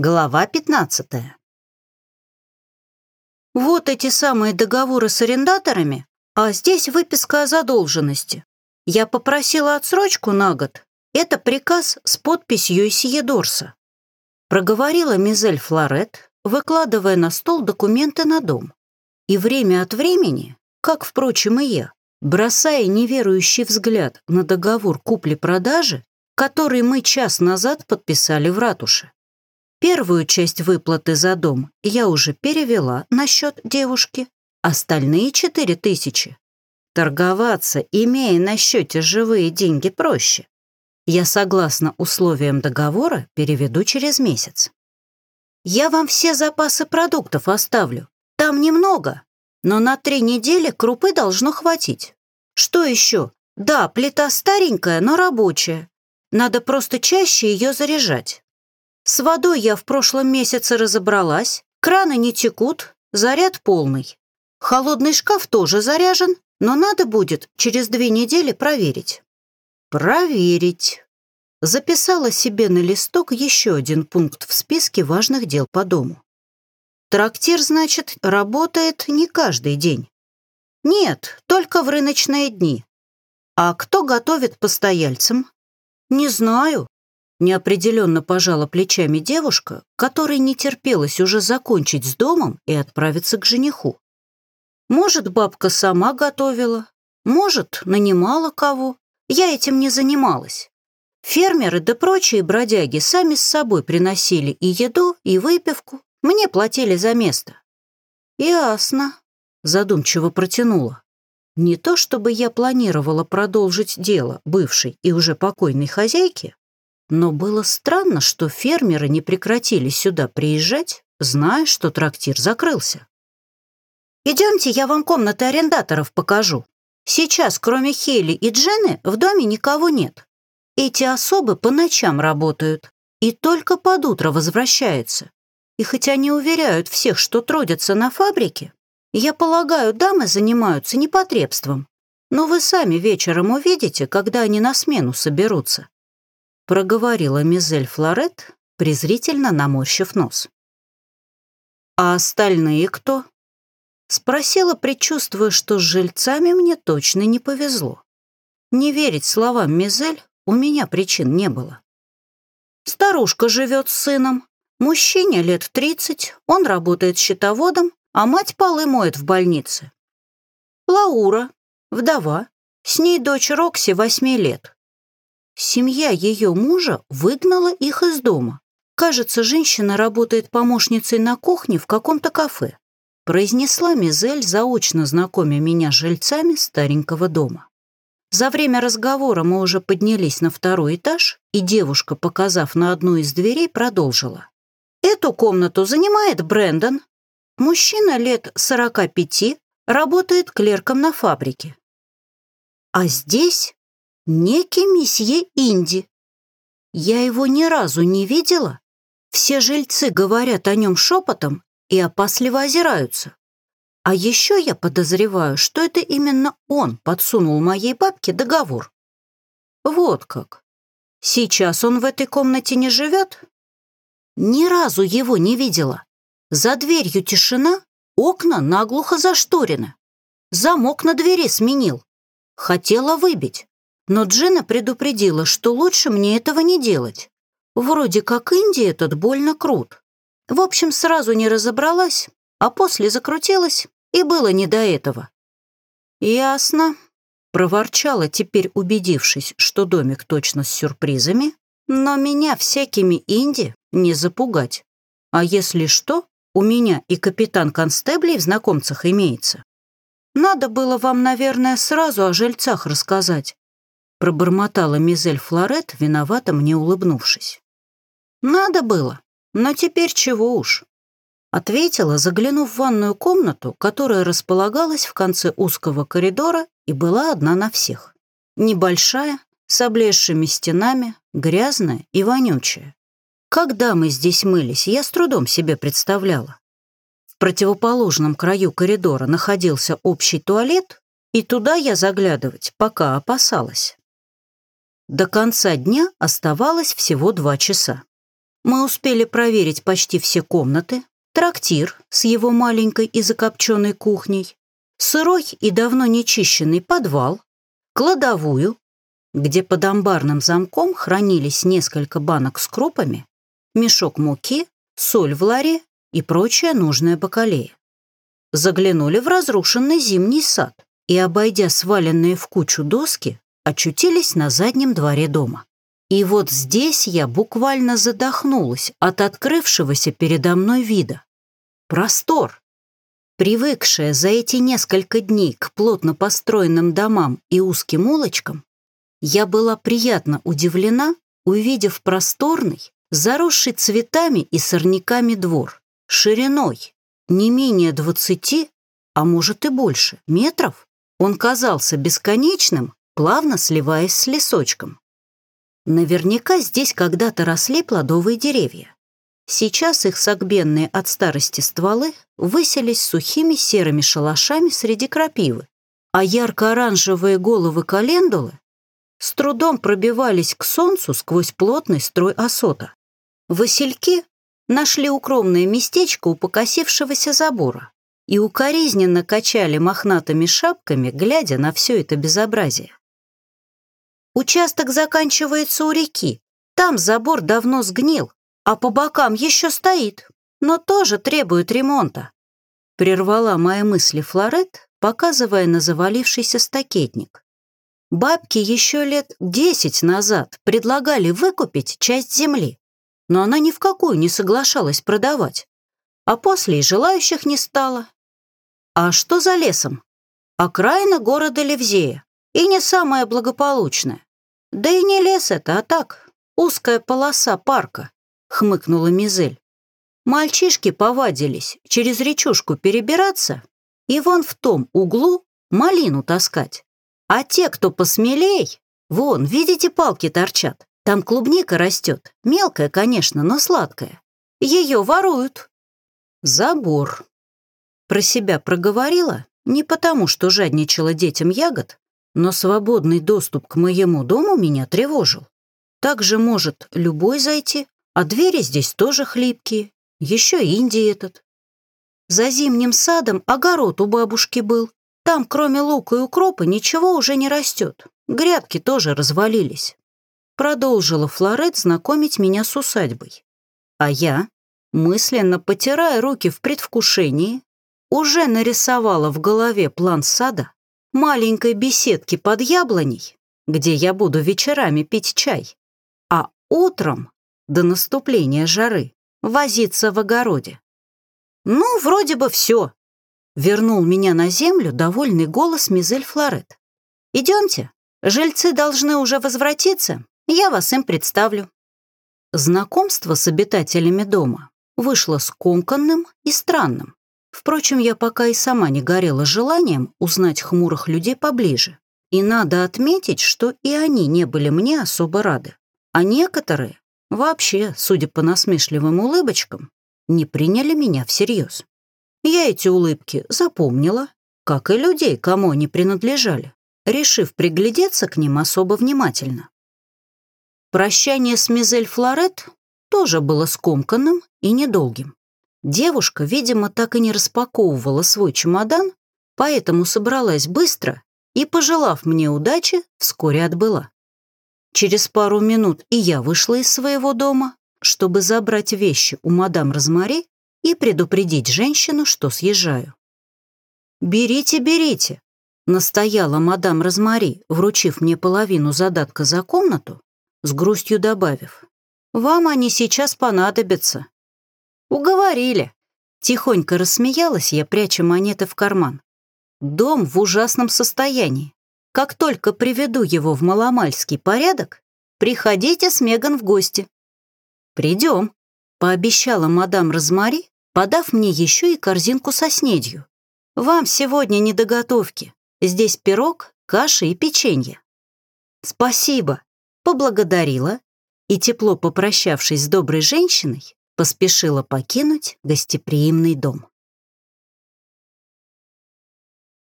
Глава 15. Вот эти самые договоры с арендаторами, а здесь выписка о задолженности. Я попросила отсрочку на год. Это приказ с подписью Исиедорса. Проговорила Мизель Флорет, выкладывая на стол документы на дом. И время от времени, как, впрочем, и я, бросая неверующий взгляд на договор купли-продажи, который мы час назад подписали в ратуше. Первую часть выплаты за дом я уже перевела на счет девушки, остальные четыре тысячи. Торговаться, имея на счете живые деньги, проще. Я, согласно условиям договора, переведу через месяц. Я вам все запасы продуктов оставлю. Там немного, но на три недели крупы должно хватить. Что еще? Да, плита старенькая, но рабочая. Надо просто чаще ее заряжать. С водой я в прошлом месяце разобралась, краны не текут, заряд полный. Холодный шкаф тоже заряжен, но надо будет через две недели проверить. Проверить. Записала себе на листок еще один пункт в списке важных дел по дому. Трактир, значит, работает не каждый день. Нет, только в рыночные дни. А кто готовит постояльцам? Не знаю, Неопределенно пожала плечами девушка, которой не терпелось уже закончить с домом и отправиться к жениху. Может, бабка сама готовила, может, нанимала кого. Я этим не занималась. Фермеры да прочие бродяги сами с собой приносили и еду, и выпивку. Мне платили за место. «Ясно», — задумчиво протянула. Не то чтобы я планировала продолжить дело бывшей и уже покойной хозяйки, но было странно, что фермеры не прекратили сюда приезжать, зная, что трактир закрылся. «Идемте, я вам комнаты арендаторов покажу. Сейчас, кроме Хели и Джены, в доме никого нет. Эти особы по ночам работают и только под утро возвращаются. И хотя не уверяют всех, что трудятся на фабрике, я полагаю, дамы занимаются непотребством. Но вы сами вечером увидите, когда они на смену соберутся проговорила мизель Флорет, презрительно наморщив нос. «А остальные кто?» Спросила, предчувствуя, что с жильцами мне точно не повезло. Не верить словам Мизель у меня причин не было. Старушка живет с сыном, мужчине лет тридцать, он работает счетоводом, а мать полы моет в больнице. Лаура, вдова, с ней дочь Рокси восьми лет. Семья ее мужа выгнала их из дома. Кажется, женщина работает помощницей на кухне в каком-то кафе. Произнесла Мизель, заочно знакомя меня с жильцами старенького дома. За время разговора мы уже поднялись на второй этаж, и девушка, показав на одну из дверей, продолжила. «Эту комнату занимает Брэндон. Мужчина лет 45, работает клерком на фабрике. А здесь некий месье Инди. Я его ни разу не видела. Все жильцы говорят о нем шепотом и опасливо озираются. А еще я подозреваю, что это именно он подсунул моей бабке договор. Вот как. Сейчас он в этой комнате не живет? Ни разу его не видела. За дверью тишина, окна наглухо зашторены. Замок на двери сменил. Хотела выбить. Но Джина предупредила, что лучше мне этого не делать. Вроде как Инди этот больно крут. В общем, сразу не разобралась, а после закрутилась, и было не до этого. «Ясно», — проворчала, теперь убедившись, что домик точно с сюрпризами, но меня всякими Инди не запугать. А если что, у меня и капитан констеблей в знакомцах имеется. Надо было вам, наверное, сразу о жильцах рассказать, пробормотала мизель Флорет, виновато мне улыбнувшись. «Надо было, но теперь чего уж». Ответила, заглянув в ванную комнату, которая располагалась в конце узкого коридора и была одна на всех. Небольшая, с облезшими стенами, грязная и вонючая. Когда мы здесь мылись, я с трудом себе представляла. В противоположном краю коридора находился общий туалет, и туда я заглядывать пока опасалась. До конца дня оставалось всего два часа. Мы успели проверить почти все комнаты, трактир с его маленькой и закопченной кухней, сырой и давно нечищенный подвал, кладовую, где под амбарным замком хранились несколько банок с крупами, мешок муки, соль в ларе и прочее нужное бакалея. Заглянули в разрушенный зимний сад и, обойдя сваленные в кучу доски, очутились на заднем дворе дома. И вот здесь я буквально задохнулась от открывшегося передо мной вида. Простор. Привыкшая за эти несколько дней к плотно построенным домам и узким улочкам, я была приятно удивлена, увидев просторный, заросший цветами и сорняками двор, шириной не менее двадцати, а может и больше, метров. Он казался бесконечным, плавно сливаясь с лесочком. Наверняка здесь когда-то росли плодовые деревья. Сейчас их согбенные от старости стволы выселись сухими серыми шалашами среди крапивы, а ярко-оранжевые головы календулы с трудом пробивались к солнцу сквозь плотный строй осота. Васильки нашли укромное местечко у покосившегося забора и укоризненно качали мохнатыми шапками, глядя на все это безобразие. Участок заканчивается у реки. Там забор давно сгнил, а по бокам еще стоит, но тоже требует ремонта. Прервала мои мысли Флорет, показывая на завалившийся стакетник. Бабки еще лет десять назад предлагали выкупить часть земли, но она ни в какую не соглашалась продавать. А после и желающих не стало. А что за лесом? Окраина города Левзея. И не самая благополучная. Да и не лес это, а так, узкая полоса парка. — хмыкнула Мизель. Мальчишки повадились через речушку перебираться и вон в том углу малину таскать. А те, кто посмелей, вон, видите, палки торчат. Там клубника растет, мелкая, конечно, но сладкая. Ее воруют. Забор. Про себя проговорила не потому, что жадничала детям ягод, но свободный доступ к моему дому меня тревожил. Так же может любой зайти, а двери здесь тоже хлипкие, еще Индий этот. За зимним садом огород у бабушки был. Там, кроме лука и укропа, ничего уже не растет. Грядки тоже развалились. Продолжила Флорет знакомить меня с усадьбой. А я, мысленно потирая руки в предвкушении, уже нарисовала в голове план сада, маленькой беседки под яблоней, где я буду вечерами пить чай, а утром до наступления жары возиться в огороде. «Ну, вроде бы все», — вернул меня на землю довольный голос Мизель Флорет. «Идемте, жильцы должны уже возвратиться, я вас им представлю». Знакомство с обитателями дома вышло скомканным и странным. Впрочем, я пока и сама не горела желанием узнать хмурых людей поближе. И надо отметить, что и они не были мне особо рады. А некоторые Вообще, судя по насмешливым улыбочкам, не приняли меня всерьез. Я эти улыбки запомнила, как и людей, кому они принадлежали, решив приглядеться к ним особо внимательно. Прощание с Мизель Флорет тоже было скомканным и недолгим. Девушка, видимо, так и не распаковывала свой чемодан, поэтому собралась быстро и, пожелав мне удачи, вскоре отбыла. Через пару минут и я вышла из своего дома, чтобы забрать вещи у мадам Розмари и предупредить женщину, что съезжаю. «Берите, берите», — настояла мадам Розмари, вручив мне половину задатка за комнату, с грустью добавив. «Вам они сейчас понадобятся». «Уговорили», — тихонько рассмеялась я, пряча монеты в карман. «Дом в ужасном состоянии. Как только приведу его в маломальский порядок, приходите с Меган в гости». «Придем», — пообещала мадам Розмари, подав мне еще и корзинку со снедью. «Вам сегодня не до готовки. Здесь пирог, каша и печенье». «Спасибо», — поблагодарила и, тепло попрощавшись с доброй женщиной, поспешила покинуть гостеприимный дом.